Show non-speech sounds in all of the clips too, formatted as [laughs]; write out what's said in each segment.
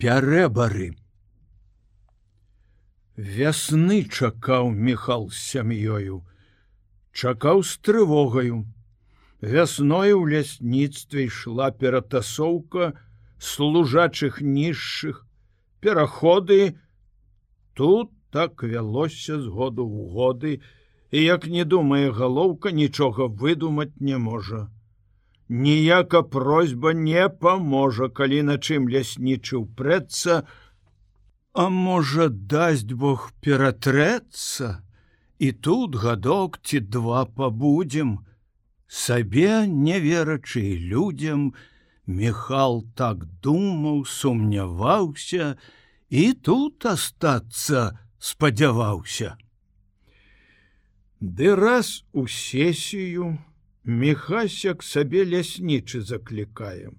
пярэбары. Вясны чакаў Міхал з сям'ёю, чакаў з трывогаю. Вясною ў лясніцтве ішла ператасоўка служачых нізшых, пераходы, тут так вялося з году ў годы, і як не думае галоўка нічога выдумаць не можа. Ніяка просьба не паможа, калі на чым ляснічы ўпрэцца, А можа, дасць Бог ператрэцца, І тут гадок ці два пабудзем, Сабе не верачы людзям, Михал так думаў, сумняваўся і тут астацца спадзяваўся. Ды раз у сесію Мехася к сабе ляснічы заклікаем.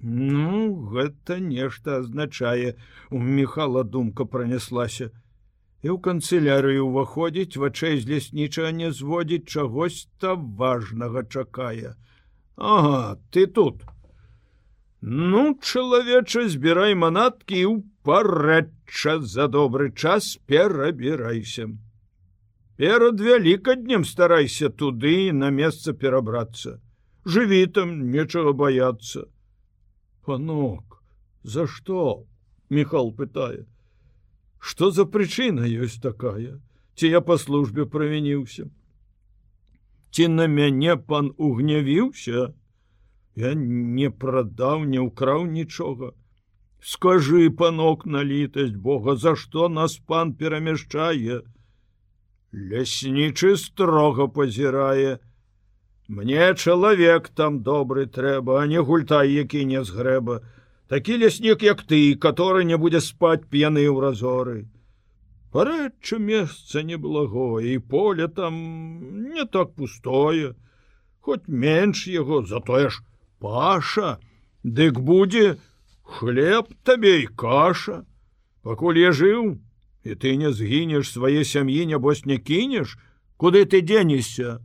Ну, гэта нешта азначае, у Михала думка пронеслася. І ў канцылярыю ўваходзіць вачэй з леснічага не зводзіць чагось там важнага чакае. Ага, ты тут. Ну, чалавеча, збірай манаткі і ў парэча за добры час перабірайся перад вялікаднем старайся туды на месца перабрацца. Жыві там нечага баяцца. Панок за что михал пытае. Что за прычына ёсць такая? Ці я по службе правініўся ці на мяне пан угнявіўся? Я не прадаў не ўкраў нічога. Скажи панок на літасць бога за что нас пан перамяшчае Ляснічы строга пазірае. Мне чалавек там добры трэба, а не гультай, які не з грэба. Такі ляснік, як ты, который не будзе спаць п'яны ў разоры. Парэчы месца неблагое і поле там не так пустое, Хоць менш яго, затое ж паша, Дык будзе хлеб табе і каша. Пакуль я жыў, і ты не згінеш свае сям'і нябось не кінеш куды ты дзенешся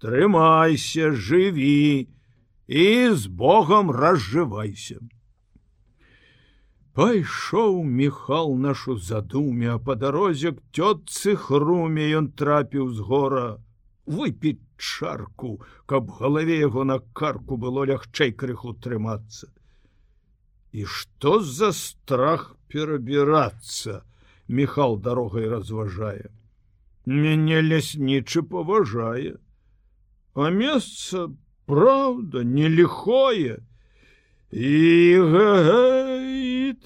трымайся жыві і з Богом разжывайся пайшоў михал нашу задуме а по дарозе к цётцы хруме ён трапіў з гора. Выпіць чарку каб галаве яго на карку было лягчэй крыху трымацца. І што за страх перабірацца Михал дорогай разважае. Мяне ляснічы паважае, А месца правда не лихое. І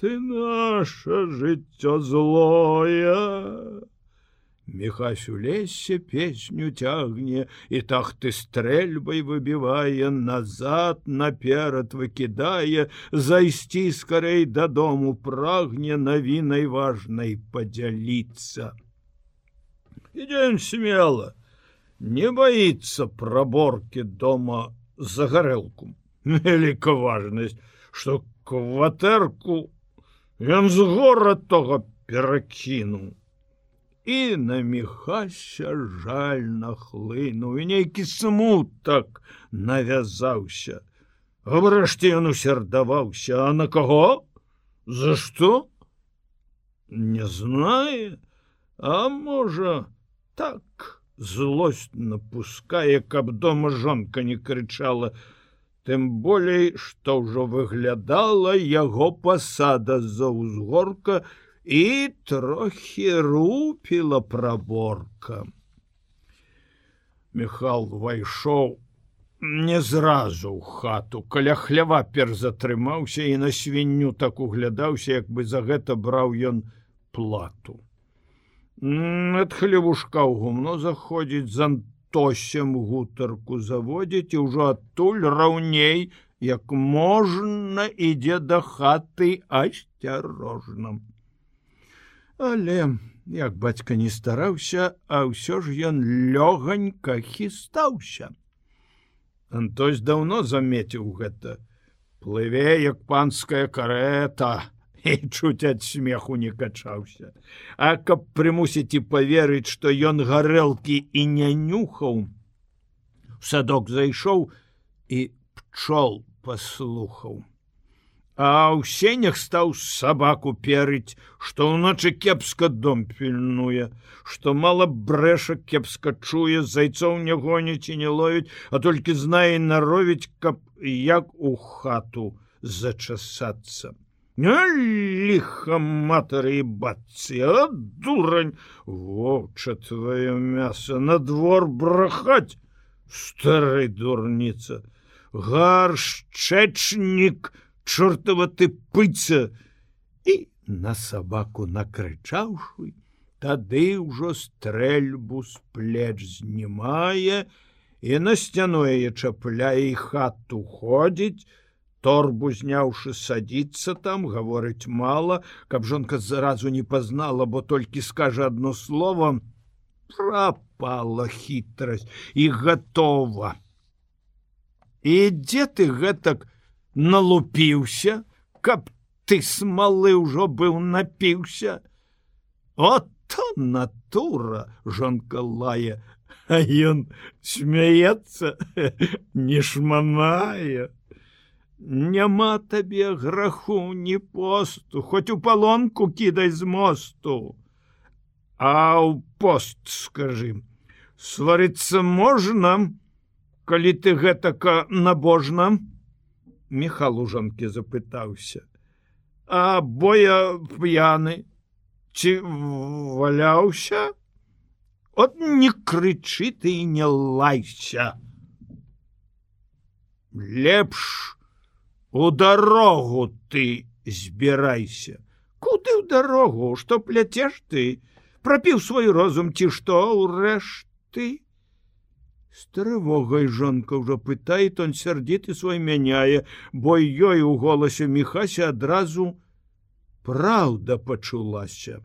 ты наше жыццё злое. Мехась у лесе песню цягне і так ты стрэльбай выбівае назад наперад выкідае зайсці скарэй дадому прагне навінай важнай падзяліцца. Ідзем смело не боится проборки дома за гарэлку. Велика важнасць что кватэрку ён з горад того перакінуў і на мехася жаль нахлынуў і нейкі смутак навязаўся. Врэшце ён усердаваўся а на каго за что не знае а можа так злость напускае каб дома жонка не крычала тым болей што ўжо выглядала яго пасада за ўзгорка і трохі рупіла праборка. Михал увайшоў не зразу ў хату, каля хлява пер затрымаўся і на свінню так углядаўся, як бы за гэта браў ён плату. Над хлебушка ў гумно заходзіць з антосем гутарку заводзіць і ўжо адтуль раўней, як можна ідзе да хаты асцярожным але як бацька не стараўся а ўсё ж ён лёганька хістаўся. Антось даўно замеціў гэта. Плыве як панская карета [laughs] і чуць ад смеху не качаўся. А каб прымусіць і поверыць што ён гарэлкі і не нюхаў садок зайшоў і пчол паслухаў а ў сенях стаў сабаку перыць, што ўночы кепска дом пільнуе, што мала брэшак кепска чуе, зайцоў не гоніць і не ловіць, а толькі знае наровіць, каб як у хату зачасацца. ліха матары і бацці, а дурань, вовча твоё мясо на двор брахаць, стары дурніца, гаршчэчнік, чортова ты пыца і на сабаку накрычаўшы тады ўжо стрэльбу з плеч знімае і на сцяное чапляе хату ходзіць торбу зняўшы садіцца там гаворыць мала каб жонка заразу не пазнала бо толькі скажа одно слово пропала хітрасць і готова і дзе ты гэтак не налупіўся, каб ты смалы ўжо быў напіўся. От то натура жонка лае, а ён смяецца, [laughs] не шманае. Няма табе граху ні посту, хоць у палонку кідай з мосту. А ў пост скажы, сварыцца можна, калі ты гэтака набожна, Михал у жонкі запытаўся: « А боя п'яны ці валяўся? От не крычы ты і не лайся. Лепш у дарогу ты збірайся. Куды ў дарогу, што пляцеш ты, прапіў свой розум ці што ўрэшты? С трывогай жонка ўжо пытает он сярдзіты свой мяняе, бо ёй у голасе мехася адразу праўда пачулася.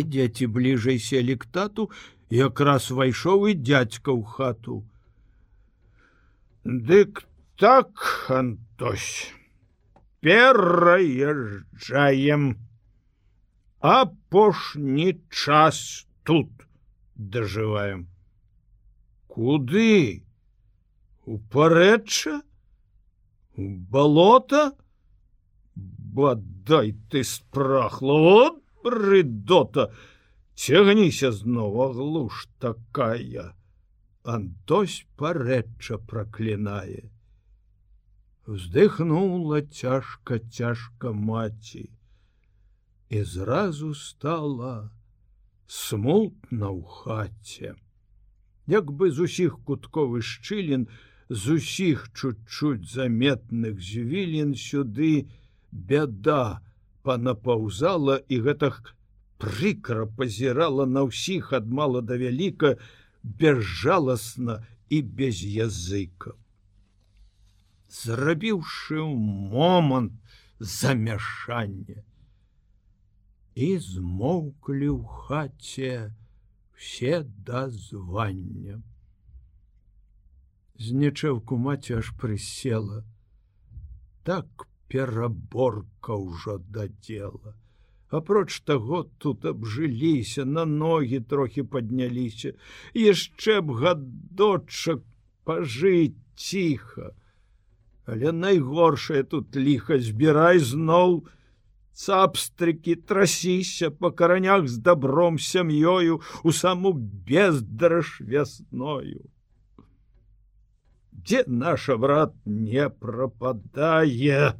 Ідзеці бліжэй селі к тату, якраз вайшоў і дядзька ў хату. Дык так антось пераязджаем апошні час тут дажываем куды? У парэчча у балота? Бадай ты спрахла от прыдота цягніся знова глуш такая! Антось парэчча праклінае. Вздыхнула цяжка цяжка маці. І зразу стала смутна ў хаце як бы з усіх кутковых шчылін з усіх чуть-чуть заметных звілін сюды бяда панапаўзала і гэтак прыкра пазірала на ўсіх ад мала да вяліка безжаласна і без языка. Зрабіўшы момант замяшання і змоўклі ў хаце, все дазвання. Знечэўку маці аж прысела. Так пераборка ўжо дадзела. Апроч таго тут абжыліся, на ногі трохі падняліся, яшчэ б гадочак пажыць ціха. Але найгоршае тут ліха збірай зноў, цапстрыкі трасіся па каранях з добром сям'ёю у саму бездраж вясною. Дзе наша брат не прападае?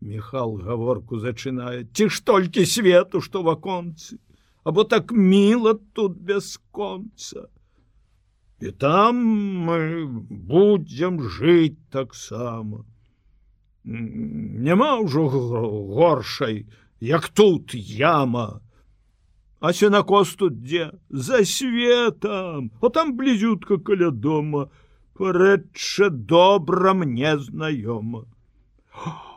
Михал гаворку зачынае, ці ж толькі свету, што в аконцы, або так міла тут бясконца. І там мы будзем жыць таксама Няма ўжо горшай як тут яма. А сенакос тут дзе? За светом о там блізютка каля дома. Парэчча добра мне знаёма.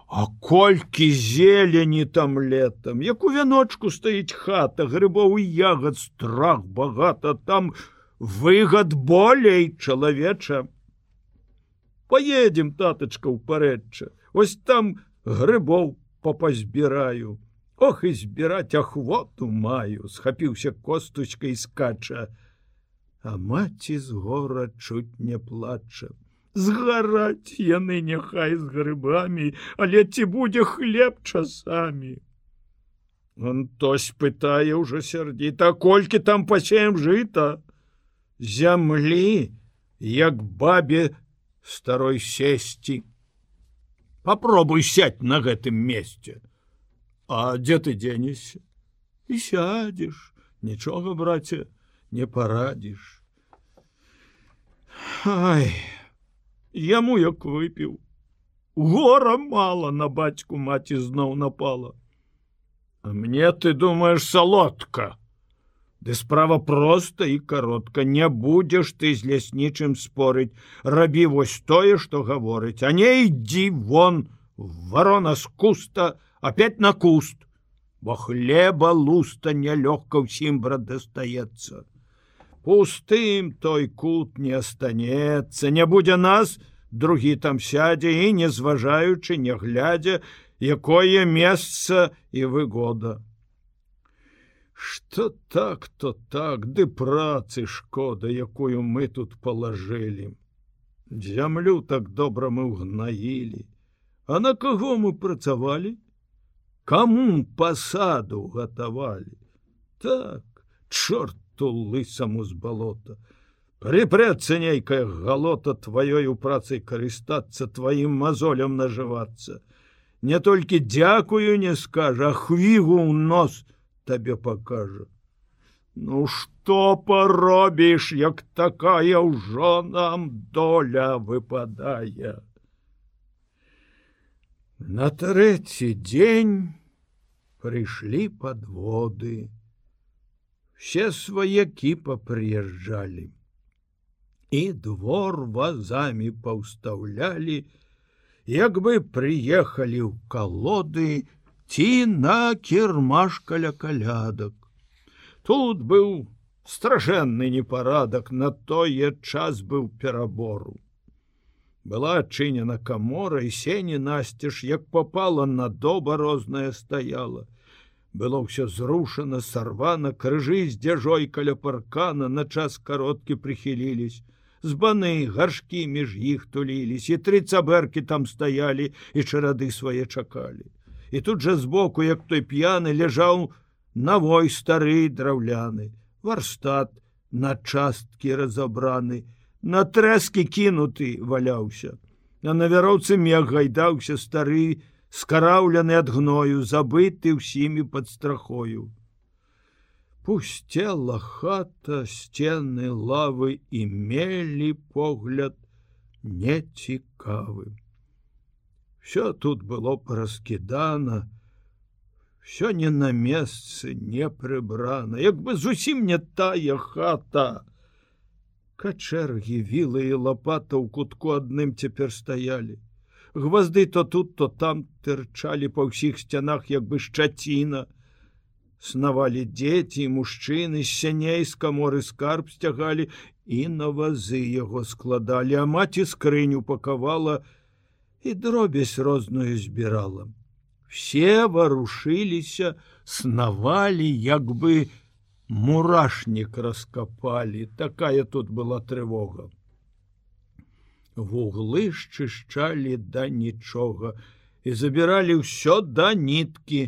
А колькі зелені там летом як у вяночку стаіць хата грыбоў ягад страх багата. Там выгад болей чалавеча поедем татачка ў парэчча Вось там грыбоў попазбіраю. Ох і збіраць ахвоту маю, схапіўся косточкай скача. А маці з гора чуть не плача. згараць яны няхай з грыбамі, але ці будзе хлеб часамі. Он тось пытае ўжо сярдзіта, колькі там пасеем жыта, зямлі, як бабе старой сесці. Попробуй сядь на гэтым месте. А дзе ты дзенешся? І сядзеш, нічога, браце, не парадзіш. Ай, яму як выпіў. Гора мала на бацьку маці зноў напала. А мне ты думаешь салодка. Ды справа проста і каротка, не будзеш ты з ляснічым спорыць, рабі вось тое, што гаворыць, а не ідзі вон, варона з куста, опять на куст, бо хлеба луста нялёгка ўсім брат дастаецца пустым той кут не астанецца не будзе нас другі там сядзе і не зважаючы не глядзя якое месца і выгода что так то так ды працы шкода якую мы тут положили зямлю так добра мы ўгнаілі а на каго мы працавалі кому пасаду гатавалі так чорт ту лысаму з балота. Припрэцца нейкая галота тваёй у працай карыстацца тваім мазолям нажывацца. Не толькі дзякую не скажа, хвігу ў нос табе пакажа. Ну што паробіш, як такая ўжо нам доля выпадае. На трэці дзень прыйшлі подводы все сваякі папрыязджалі і двор вазамі паўстаўлялі як бы прыехалі ў калоды ці на кірмаш каля калядак. Тут быў стражэнны непарадак на тое час быў перабору. Была адчынена камора і сені насцеж як попала на доба розная стаяла. Было ўсё зрушана сарвана крыжы з дзяжой каля паркана на час кароткі прыхілілись збаны гаршкі між іх тулілись і тры цаберкі там стаялі і чарады свае чакалі і тут жа збоку як той п'яны ляжаў навой стары драўляны варстат на часткі разабраны на трэскі кінуты валяўся а на вяроўцы мег гайдаўся стары скараўлены ад гною забыты ўсімі под страхою. Пусцела хата сцены лавы і мелі погляд нецікавы все тут было параскідана все не на месцы не прыбрана як бы зусім не тая хата. Качэргі вілы і лопата ў кутку адным цяпер стаялі. Гвозды то тут то там тырчалі па ўсіх сцянах як бы шчаціна. Снавалі дзеці і мужчыны сяней з каморы скарб сцягалі і на вазы яго складалі. А маці скрыню пакавала і дробязь розную збірала все варушыліся снавалі як бы мурашнік раскапалі такая тут была трывога вуглы шчышчалі да нічога і забіралі ўсё да ніткі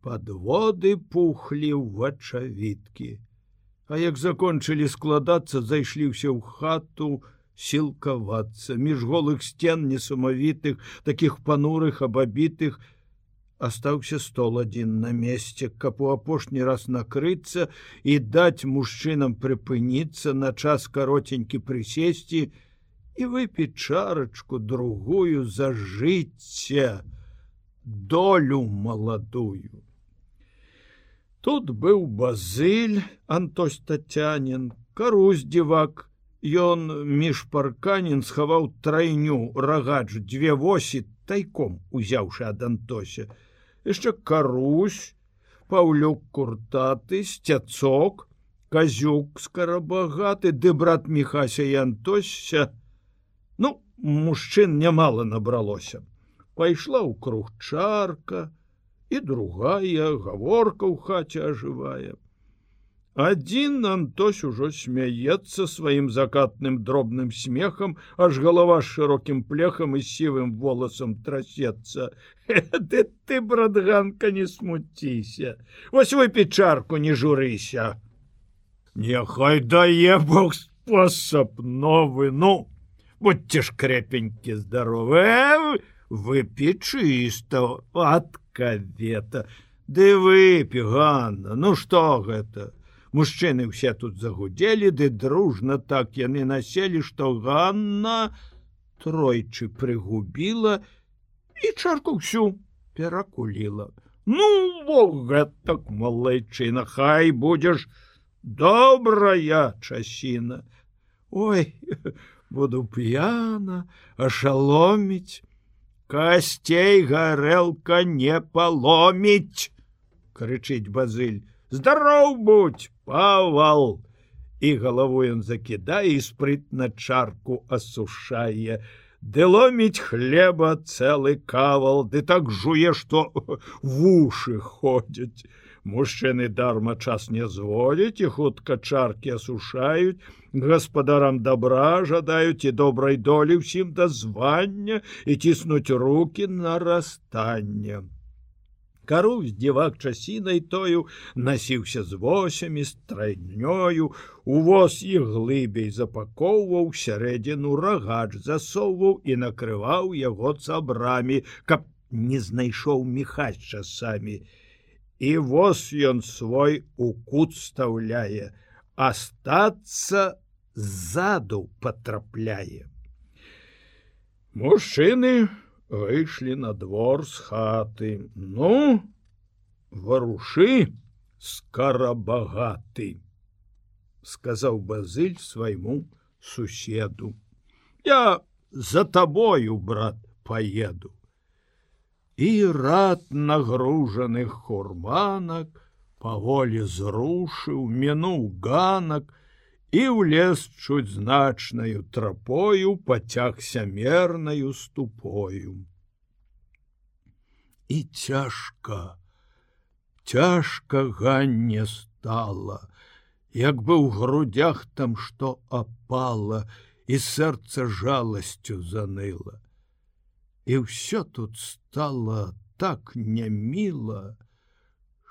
подводы пухлі ў вачавіткі а як закончылі складацца зайшлі ўсе ў хату сілкавацца між голых сцен несумавітых таких панурых абабітых астаўся стол адзін на месце каб у апошні раз накрыцца і даць мужчынам прыпыніцца на час каротенькі прысесці і выпіць чарачку другую за жыцця долю маладую. Тут быў базыль Антось татянин, карусь дзівак, Ён між парканін схаваў трайню рагач дзве восі тайком узяўшы ад Антося. яшчэ карусь, паўлюк куртаты, сцяцок, казюк скарабагаты, ды брат Михася і Антося, Ну, мужчын нямала набралося. Пайшла ў круг чарка, і другая гаворка ў хаце ажывае. Адзін Антось ужо смяецца сваім закатным дробным смехам, аж галава з шырокім плехам і сівым воласам трасецца. Ты ты, братганка, не смуціся. Вось выпі чарку, не журыся. Няхай дае Бог спосаб новы, ну, будьте ж крепенькі здаровы, выпі чыста, адкавета. Ды выпі, Ганна, ну што гэта? Мужчыны ўсе тут загудзелі ды дружна так яны населі што Ганна тройчы прыгубіла і чарку ўсю перакуліла. Ну гэтак малайчына хай будзеш добрая часіна. Ой [laughs] буду п'яна ашаломіць касцей гарэлка не паломіць крычыць базыль здароў будь павал! І галавой ён закідае і спрытна чарку асушае ды ломіць хлеба цэлы кавал ды так жуе што вушы ходзяць мужчыны дарма час не зводзяць і хутка чаркі асушаюць гаспадарам добра жадаюць і добрай долі ўсім да звання і ціснуць руки на растаннем кару з дзівак часінай тою насіўся з восямі страйнёю увоз іх глыбей запакоўваў сярэдзіну рагач засоўваў і накрываў яго цабрамі каб не знайшоў мехаць часамі і воз ён свой у кут стаўляе астацца ззаду патрапляе. Мужчыны выйшлі на двор з хаты. Ну варуши скарабагаты сказаў базыль свайму суседу. Я за табою брат поеду. І рад нагружаных хурманак паволі зрушыў мінуў ганак і ў лес чуць значнаю трапою пацягся мернаю ступою. І цяжка, цяжка ганне стала, як бы ў грудях там што апала і сэрца жаласцю заныла. І ўсё тут стала так няміла,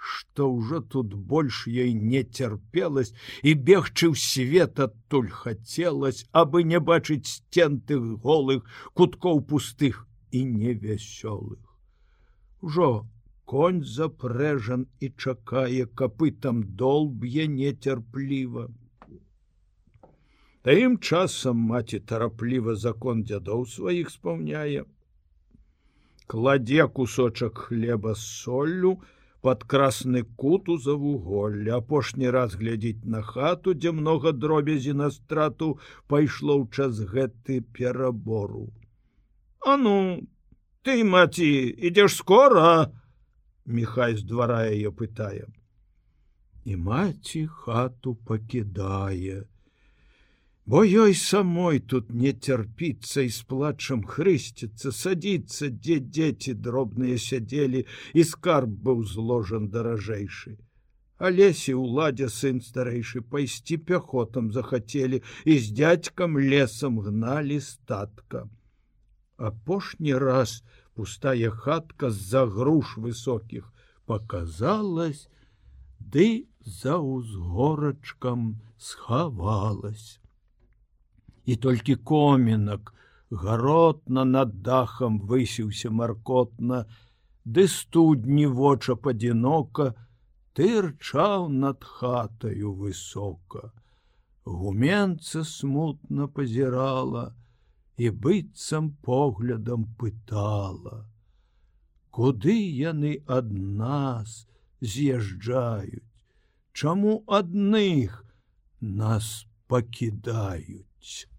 што ўжо тут больш ёй не цярпелась і бегчы ў свет адтуль хацелось, абы не бачыць сцен тых голых куткоў пустых і невясёлых. Ужо конь запрэжан і чакае капытам долб'е нецярпліва. Таім часам маці тарапліва закон дзядоў сваіх спаўняе. Кладзе кусочак хлеба з соллю, под красны куту за вуголле апошні раз глядзець на хату дзе много дробязі на страту пайшло ў час гэты перабору. А ну ты маці ідзеш скора михай з двара ее пытае. І маці хату пакідае бо ёй самой тут не цярпіцца і з плачам хрысціцца садіцца дзе дзеці дробныя сядзелі і скарб быў зложан даражэйшы алесе ўладзе сын старэйшы пайсці пяхотам захацелі і з дядзькам лесам гналі статка апошні раз пустая хатка з-за груш высокіх показалась ды за узгорачкам схавалась І толькі комінак гаротна над дахам высіўся маркотна, ды студні воча падзінока тырчаў над хатаю высока. Гуменца смутна пазірала і быццам поглядам пытала: Куды яны ад нас з'язджаюць, Чаму адных нас пакідаюць?